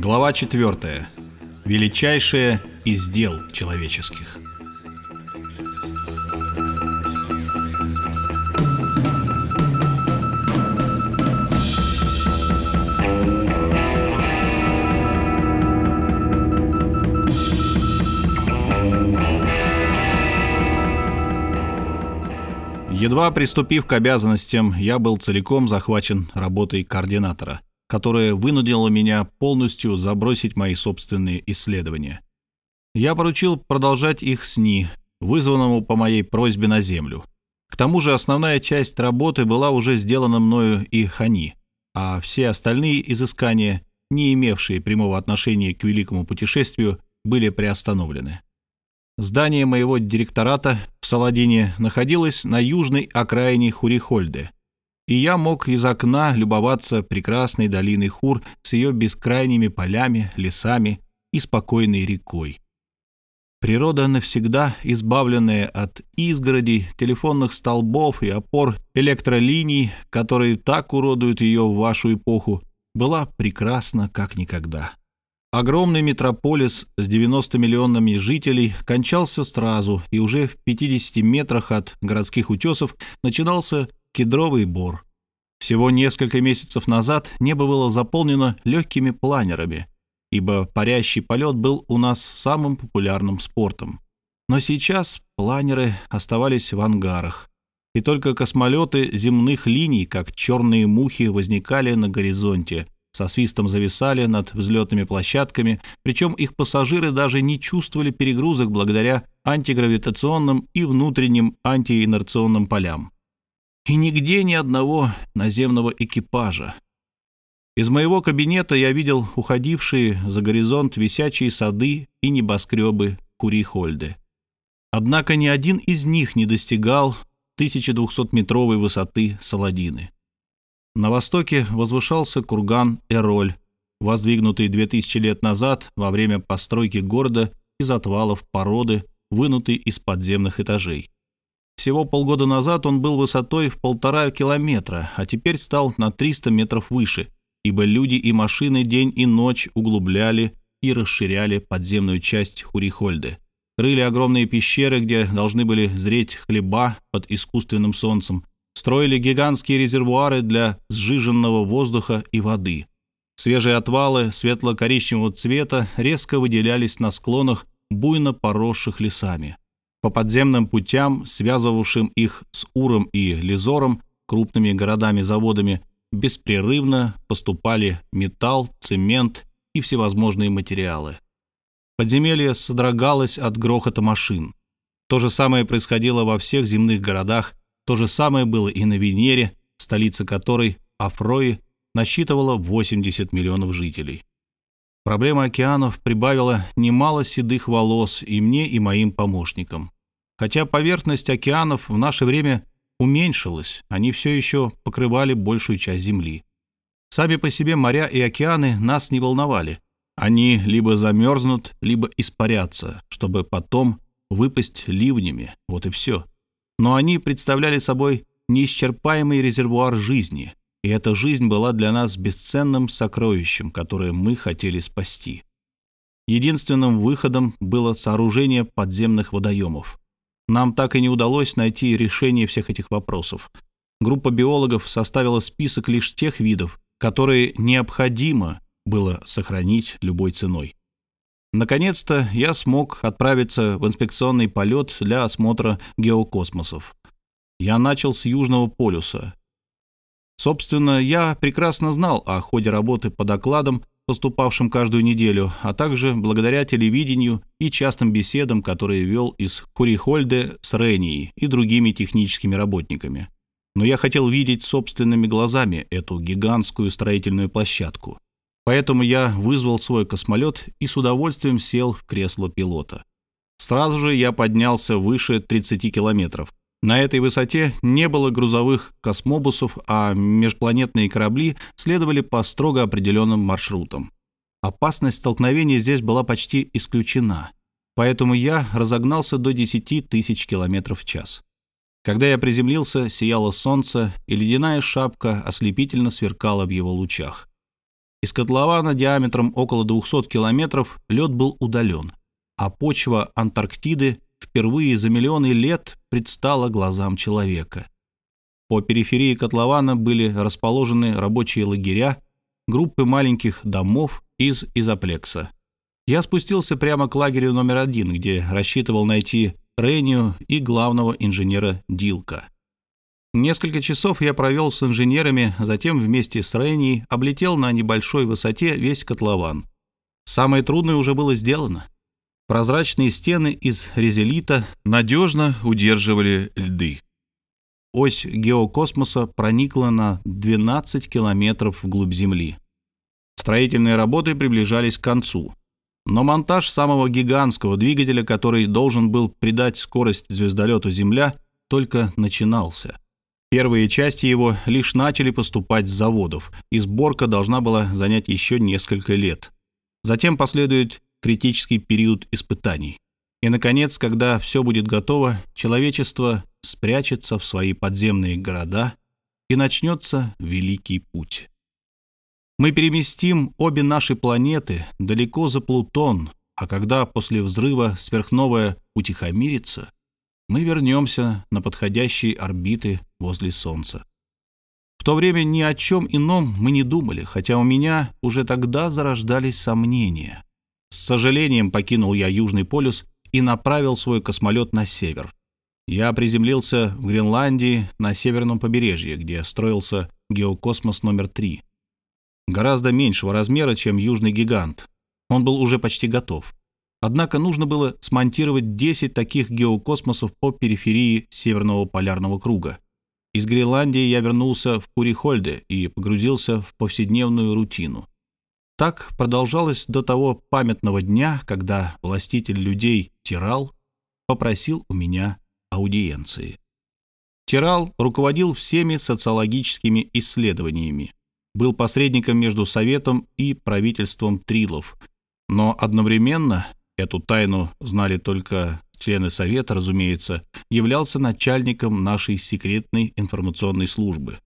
Глава 4. Величайшее из дел человеческих. Едва приступив к обязанностям, я был целиком захвачен работой координатора, которая вынудила меня полностью забросить мои собственные исследования. Я поручил продолжать их СНИ, вызванному по моей просьбе на Землю. К тому же основная часть работы была уже сделана мною и Хани, а все остальные изыскания, не имевшие прямого отношения к великому путешествию, были приостановлены. Здание моего директората в Саладине находилось на южной окраине Хурихольды, и я мог из окна любоваться прекрасной долиной Хур с ее бескрайними полями, лесами и спокойной рекой. Природа навсегда избавленная от изгородей, телефонных столбов и опор электролиний, которые так уродуют ее в вашу эпоху, была прекрасна как никогда. Огромный метрополис с 90 миллионами жителей кончался сразу, и уже в 50 метрах от городских утесов начинался кедровый бор. Всего несколько месяцев назад небо было заполнено легкими планерами, ибо парящий полет был у нас самым популярным спортом. Но сейчас планеры оставались в ангарах, и только космолеты земных линий, как черные мухи, возникали на горизонте – со свистом зависали над взлетными площадками, причем их пассажиры даже не чувствовали перегрузок благодаря антигравитационным и внутренним антиинерционным полям. И нигде ни одного наземного экипажа. Из моего кабинета я видел уходившие за горизонт висячие сады и небоскребы Курихольды. Однако ни один из них не достигал 1200-метровой высоты Саладины. На востоке возвышался курган Эроль, воздвигнутый 2000 лет назад во время постройки города из отвалов породы, вынутый из подземных этажей. Всего полгода назад он был высотой в полтора километра, а теперь стал на 300 метров выше, ибо люди и машины день и ночь углубляли и расширяли подземную часть Хурихольды. Рыли огромные пещеры, где должны были зреть хлеба под искусственным солнцем, строили гигантские резервуары для сжиженного воздуха и воды. Свежие отвалы светло-коричневого цвета резко выделялись на склонах, буйно поросших лесами. По подземным путям, связывавшим их с Уром и Лизором, крупными городами-заводами, беспрерывно поступали металл, цемент и всевозможные материалы. Подземелье содрогалось от грохота машин. То же самое происходило во всех земных городах то же самое было и на Венере, столица которой, Афрои, насчитывала 80 миллионов жителей. Проблема океанов прибавила немало седых волос и мне, и моим помощникам. Хотя поверхность океанов в наше время уменьшилась, они все еще покрывали большую часть Земли. Сами по себе моря и океаны нас не волновали. Они либо замерзнут, либо испарятся, чтобы потом выпасть ливнями, вот и все но они представляли собой неисчерпаемый резервуар жизни, и эта жизнь была для нас бесценным сокровищем, которое мы хотели спасти. Единственным выходом было сооружение подземных водоемов. Нам так и не удалось найти решение всех этих вопросов. Группа биологов составила список лишь тех видов, которые необходимо было сохранить любой ценой. Наконец-то я смог отправиться в инспекционный полет для осмотра геокосмосов. Я начал с Южного полюса. Собственно, я прекрасно знал о ходе работы по докладам, поступавшим каждую неделю, а также благодаря телевидению и частым беседам, которые вел из Курихольде с Ренией и другими техническими работниками. Но я хотел видеть собственными глазами эту гигантскую строительную площадку. Поэтому я вызвал свой космолет и с удовольствием сел в кресло пилота. Сразу же я поднялся выше 30 километров. На этой высоте не было грузовых космобусов, а межпланетные корабли следовали по строго определенным маршрутам. Опасность столкновения здесь была почти исключена, поэтому я разогнался до 10 тысяч километров в час. Когда я приземлился, сияло солнце, и ледяная шапка ослепительно сверкала в его лучах. Из котлована диаметром около 200 километров лед был удален, а почва Антарктиды впервые за миллионы лет предстала глазам человека. По периферии котлована были расположены рабочие лагеря, группы маленьких домов из изоплекса. Я спустился прямо к лагерю номер один, где рассчитывал найти Рению и главного инженера Дилка. Несколько часов я провел с инженерами, затем вместе с Реней облетел на небольшой высоте весь котлован. Самое трудное уже было сделано. Прозрачные стены из резелита надежно удерживали льды. Ось геокосмоса проникла на 12 километров вглубь Земли. Строительные работы приближались к концу. Но монтаж самого гигантского двигателя, который должен был придать скорость звездолету Земля, только начинался. Первые части его лишь начали поступать с заводов, и сборка должна была занять еще несколько лет. Затем последует критический период испытаний. И, наконец, когда все будет готово, человечество спрячется в свои подземные города, и начнется Великий Путь. Мы переместим обе наши планеты далеко за Плутон, а когда после взрыва сверхновая утихомирится, мы вернемся на подходящие орбиты возле Солнца. В то время ни о чем ином мы не думали, хотя у меня уже тогда зарождались сомнения. С сожалением покинул я Южный полюс и направил свой космолет на север. Я приземлился в Гренландии на северном побережье, где строился геокосмос номер 3. Гораздо меньшего размера, чем южный гигант. Он был уже почти готов. Однако нужно было смонтировать 10 таких геокосмосов по периферии Северного полярного круга. Из Гренландии я вернулся в Курихольде и погрузился в повседневную рутину. Так продолжалось до того памятного дня, когда властитель людей Тирал попросил у меня аудиенции. Тирал руководил всеми социологическими исследованиями, был посредником между Советом и правительством Трилов, но одновременно, эту тайну знали только члены Совета, разумеется, являлся начальником нашей секретной информационной службы.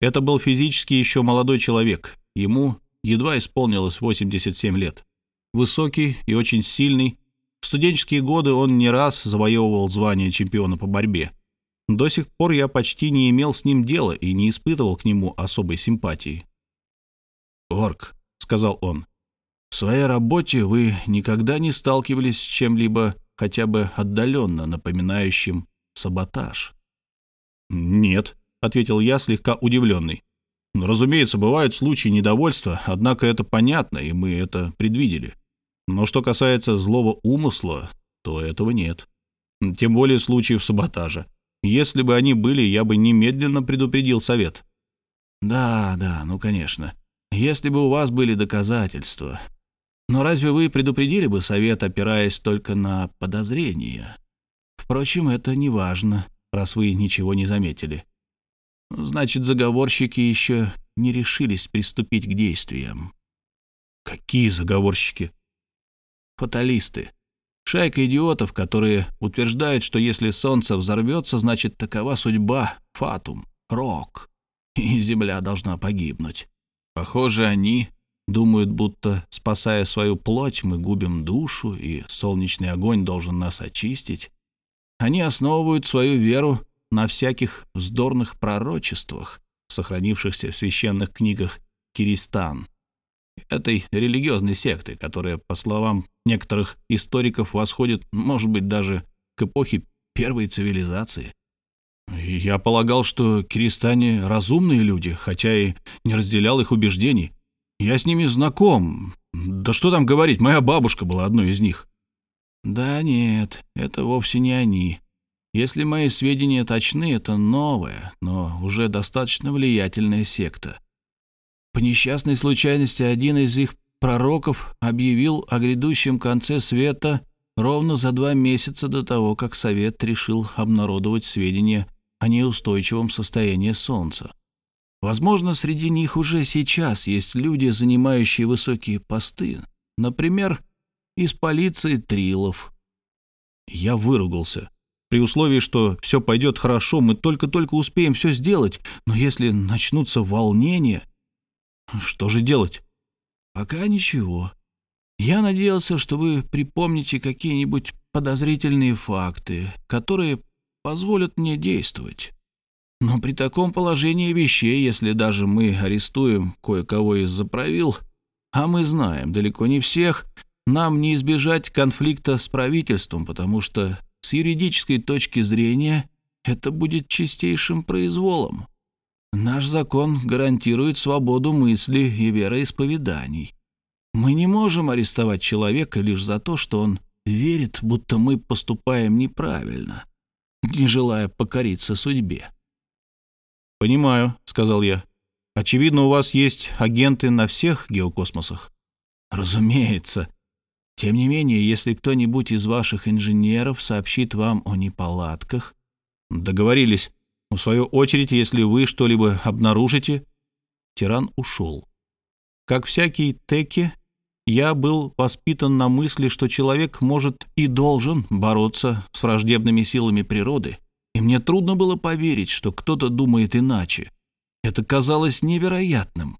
Это был физически еще молодой человек, ему едва исполнилось 87 лет. Высокий и очень сильный, в студенческие годы он не раз завоевывал звание чемпиона по борьбе. До сих пор я почти не имел с ним дела и не испытывал к нему особой симпатии. «Орк», — сказал он, — «в своей работе вы никогда не сталкивались с чем-либо хотя бы отдаленно напоминающим саботаж?» «Нет», — ответил я, слегка удивленный. Разумеется, бывают случаи недовольства, однако это понятно, и мы это предвидели. Но что касается злого умысла, то этого нет. Тем более случаев саботажа. Если бы они были, я бы немедленно предупредил совет. Да, да, ну конечно. Если бы у вас были доказательства. Но разве вы предупредили бы совет, опираясь только на подозрения? Впрочем, это не важно, раз вы ничего не заметили. Значит, заговорщики еще не решились приступить к действиям. Какие заговорщики? Фаталисты. Шайка идиотов, которые утверждают, что если Солнце взорвется, значит, такова судьба, фатум, рок, и Земля должна погибнуть. Похоже, они думают, будто, спасая свою плоть, мы губим душу, и солнечный огонь должен нас очистить. Они основывают свою веру на всяких вздорных пророчествах, сохранившихся в священных книгах Киристан, этой религиозной секты, которая, по словам некоторых историков, восходит, может быть, даже к эпохе первой цивилизации. Я полагал, что киристане разумные люди, хотя и не разделял их убеждений. Я с ними знаком. Да что там говорить, моя бабушка была одной из них. Да нет, это вовсе не они. Если мои сведения точны, это новая, но уже достаточно влиятельная секта. По несчастной случайности один из их пророков объявил о грядущем конце света ровно за два месяца до того, как Совет решил обнародовать сведения о неустойчивом состоянии Солнца. Возможно, среди них уже сейчас есть люди, занимающие высокие посты, например, из полиции Трилов. Я выругался. При условии, что все пойдет хорошо, мы только-только успеем все сделать, но если начнутся волнения... Что же делать? «Пока ничего. Я надеялся, что вы припомните какие-нибудь подозрительные факты, которые позволят мне действовать. Но при таком положении вещей, если даже мы арестуем кое-кого из-за правил, а мы знаем далеко не всех, нам не избежать конфликта с правительством, потому что с юридической точки зрения это будет чистейшим произволом. Наш закон гарантирует свободу мысли и вероисповеданий. Мы не можем арестовать человека лишь за то, что он верит, будто мы поступаем неправильно, не желая покориться судьбе. «Понимаю», — сказал я. «Очевидно, у вас есть агенты на всех геокосмосах». «Разумеется. Тем не менее, если кто-нибудь из ваших инженеров сообщит вам о неполадках...» «Договорились. В свою очередь, если вы что-либо обнаружите...» Тиран ушел. Как всякий Теки, я был воспитан на мысли, что человек может и должен бороться с враждебными силами природы, и мне трудно было поверить, что кто-то думает иначе. Это казалось невероятным.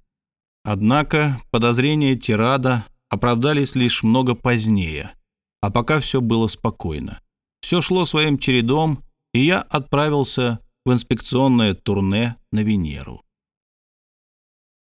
Однако подозрения Тирада оправдались лишь много позднее, а пока все было спокойно. Все шло своим чередом, и я отправился в инспекционное турне на Венеру.